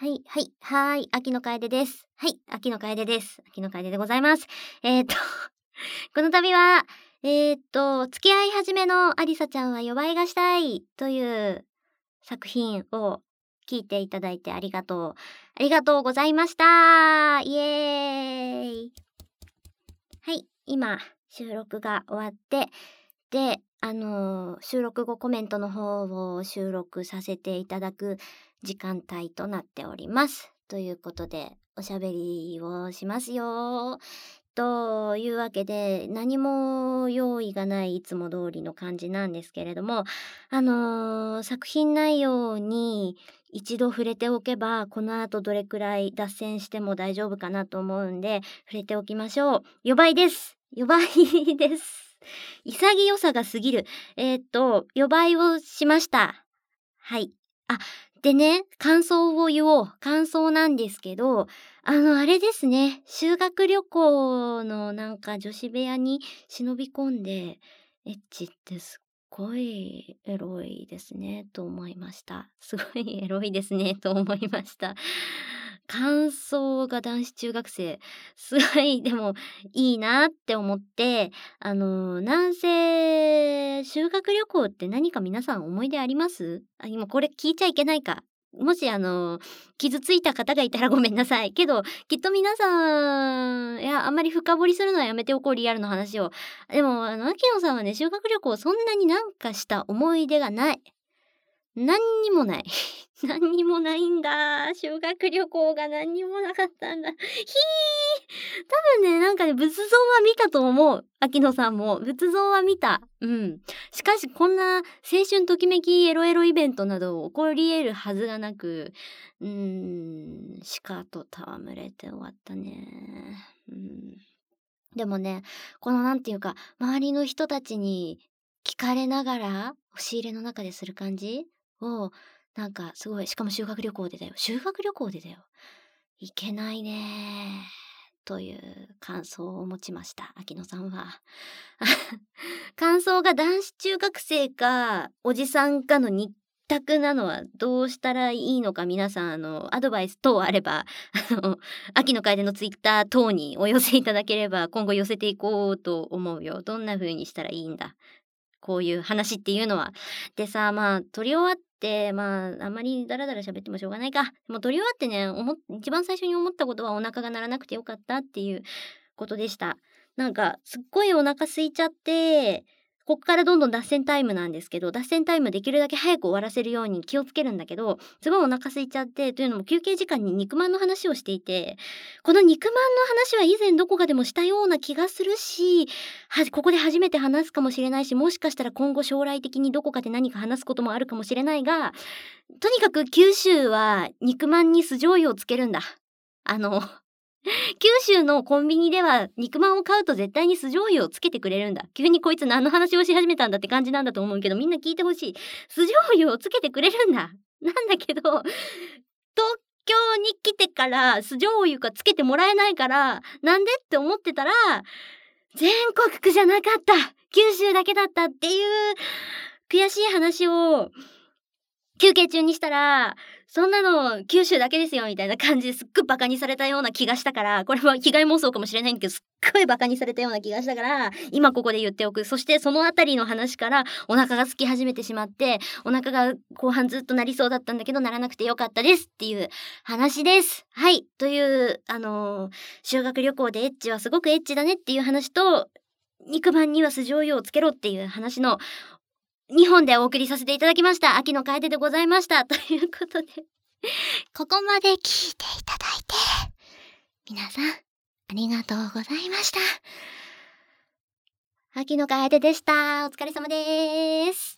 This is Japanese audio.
はい、はい、はーい、秋の楓です。はい、秋の楓です。秋の楓でございます。えー、っと、この度は、えー、っと、付き合い始めのアリサちゃんは予売がしたいという作品を聞いていただいてありがとう。ありがとうございましたイエーイはい、今、収録が終わって、で、あのー収録後コメントの方を収録させていただく時間帯となっております。ということで、おしゃべりをしますよ。というわけで、何も用意がないいつも通りの感じなんですけれども、あのー作品内容に一度触れておけば、この後どれくらい脱線しても大丈夫かなと思うんで、触れておきましょう。予売です。予売です。潔さが過ぎる。えーっと、予売をしました。はい。あ、でね、感想を言おう。感想なんですけど、あの、あれですね。修学旅行のなんか女子部屋に忍び込んで、エッチってすっごいエロいですね、と思いました。すごいエロいですね、と思いました。感想が男子中学生。すごい、でも、いいなって思って、あの、なん修学旅行って何か皆さん思い出あります？あ、今これ聞いちゃいけないか。もしあの、傷ついた方がいたらごめんなさい。けど、きっと皆さん、いや、あんまり深掘りするのはやめておこう、リアルの話を。でも、あの、秋野さんはね、修学旅行そんなになんかした思い出がない。何にもない。何にもないんだ。修学旅行が何にもなかったんだ。ひー多分ね、なんかね、仏像は見たと思う。秋野さんも。仏像は見た。うん。しかし、こんな青春ときめきエロエロイベントなど起こり得るはずがなく、うーん、鹿と戯れて終わったね。うん。でもね、このなんていうか、周りの人たちに聞かれながら、押し入れの中でする感じを、なんかすごい、しかも修学旅行でだよ。修学旅行でだよ。いけないねという感想を持ちました、秋野さんは。感想が男子中学生か、おじさんかの日択なのはどうしたらいいのか皆さん、あの、アドバイス等あれば、あの、秋の楓のツイッター等にお寄せいただければ、今後寄せていこうと思うよ。どんな風にしたらいいんだ。こういう話っていうのは。でさ、まあ、撮り終わっ、まあ、あんまりダラダラ喋ってもしょうがないか。もう撮り終わってね、思一番最初に思ったことはお腹が鳴らなくてよかったっていうことでした。なんか、すっごいお腹空いちゃって、ここからどんどん脱線タイムなんですけど、脱線タイムできるだけ早く終わらせるように気をつけるんだけど、すごいお腹空いちゃって、というのも休憩時間に肉まんの話をしていて、この肉まんの話は以前どこかでもしたような気がするし、ここで初めて話すかもしれないし、もしかしたら今後将来的にどこかで何か話すこともあるかもしれないが、とにかく九州は肉まんに酢醤油をつけるんだ。あの、九州のコンビニでは肉まんを買うと絶対に酢醤油をつけてくれるんだ。急にこいつ何の話をし始めたんだって感じなんだと思うけど、みんな聞いてほしい。酢醤油をつけてくれるんだ。なんだけど、東京に来てから酢醤油がつけてもらえないから、なんでって思ってたら、全国区じゃなかった九州だけだったっていう悔しい話を休憩中にしたら、そんなの九州だけですよみたいな感じですっごいバカにされたような気がしたから、これは被害妄想かもしれないんだけど、すっごいバカにされたような気がしたから、今ここで言っておく。そしてそのあたりの話からお腹が空き始めてしまって、お腹が後半ずっとなりそうだったんだけど、ならなくてよかったですっていう話です。はい。という、あのー修学旅行でエッチはすごくエッチだねっていう話と、肉まんには酢醤油をつけろっていう話の2本でお送りさせていただきました。秋の楓でございました。ということで、ここまで聞いていただいて、皆さん、ありがとうございました。秋の楓でした。お疲れ様です。